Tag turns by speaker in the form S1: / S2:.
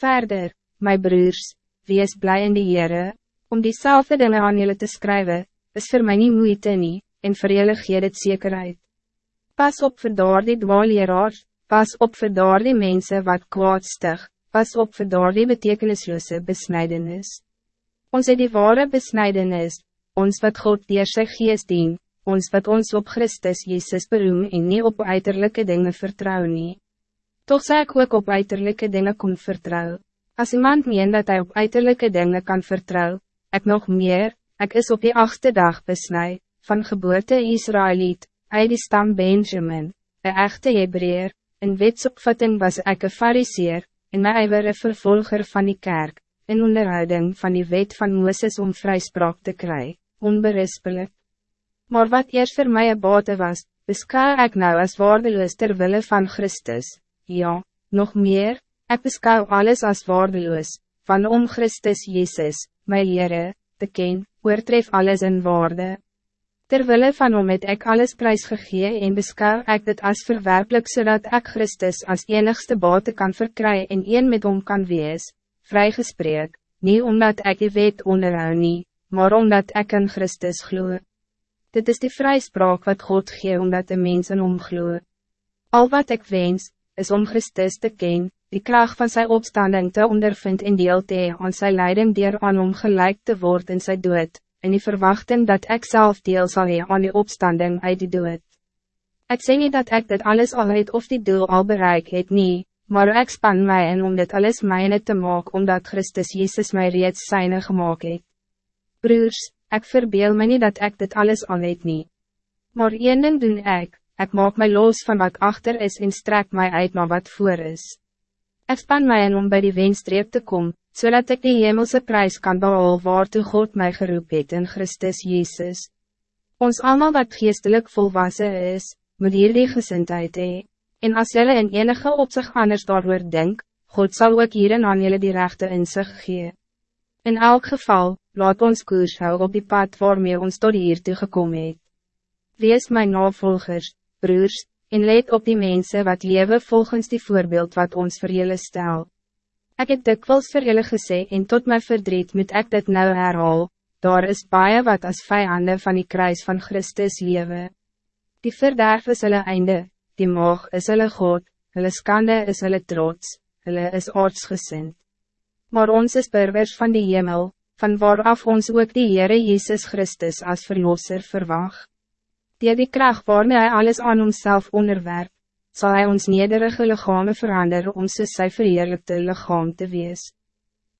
S1: Verder, my broers, wees blij in die Heere, om diezelfde dingen aan jullie te schrijven, is voor mij niet moeite nie, en vir julle gee dit zekerheid. Pas op vir daar die dwaalleraars, pas op vir daar die mense wat kwaadstig, pas op vir daar die betekenisloose besnijdenis. Ons het die ware besnijdenis, ons wat God dier sy geest dien, ons wat ons op Christus Jezus beroem en niet op uiterlijke dingen vertrouw nie. Toch zei ik ook op uiterlijke dingen kon vertrouw. Als iemand meen dat hij op uiterlijke dingen kan vertrouwen, ik nog meer, ik is op die achtste dag besnij, van geboorte Israëliet, uit die stam Benjamin, een echte Hebreer, in wetsopvatting was ik een fariseer, en my ijver een vervolger van die kerk, in onderhouding van die wet van Mooses om vrijspraak te krijgen, onberispelijk. Maar wat eerst voor mij een bate was, beschouw ik nou als waardeloos terwille van Christus, ja, nog meer, ik beschouw alles als waardeloos, van om Christus Jezus, my Heere, te ken, oortref alles in waarde. Terwille van om het ek alles prijs gegee en beskou ek dit as verwerplik zodat ik Christus als enigste bate kan verkrijgen en een met hom kan wees, vrygespreek, niet omdat ik die wet onderhou nie, maar omdat ik in Christus gloe. Dit is die vrijspraak wat God gee omdat de mensen omgloe. Al wat ik wens, is om Christus te ken, die kracht van zijn opstanding te ondervind in deel te aan zijn leiding dier aan om gelijk te worden in zijn dood, en die verwachting dat ik zelf deel zal hee aan die opstanding uit die dood. Ik zeg niet dat ik dit alles al het of die doel al bereik het nie, maar ik span mij en om dit alles mijne te maken omdat Christus Jezus mij reeds zijne gemaakt het. Broers, ik verbeel me niet dat ik dit alles al het nie. Maar één ding doen ik, ik maak mij los van wat achter is en strek mij uit naar wat voor is. Ik span mij in om bij die weenstreep te komen, zodat ik die hemelse prijs kan behalen waartoe God mij geroep het in Christus Jezus. Ons allemaal wat geestelijk volwassen is, moet hier die gezindheid hee. En als jullie in enige opzicht anders daarover denk, God zal ook hierin aan jullie die rechte in zich gee. In elk geval, laat ons koers hou op die pad waarmee ons tot hier toe gekomen het. Wees mijn navolgers, broers, en let op die mensen wat leven volgens die voorbeeld wat ons voor jullie stel. Ik heb dikwijls voor jullie gesê en tot mijn verdriet moet ik dit nou herhaal, daar is baie wat als vijanden van die kruis van Christus leven. Die verderf is hulle einde, die moog is hulle God, hulle skande is hulle trots, hulle is aardsgesind. Maar ons is burgers van die hemel, van waaraf ons ook die Heere Jezus Christus als verlosser verwacht die die kracht waarmee hij alles aan homself onderwerp, zal hij ons nederige lichamen veranderen om soos sy verheerlikte lichaam te wees.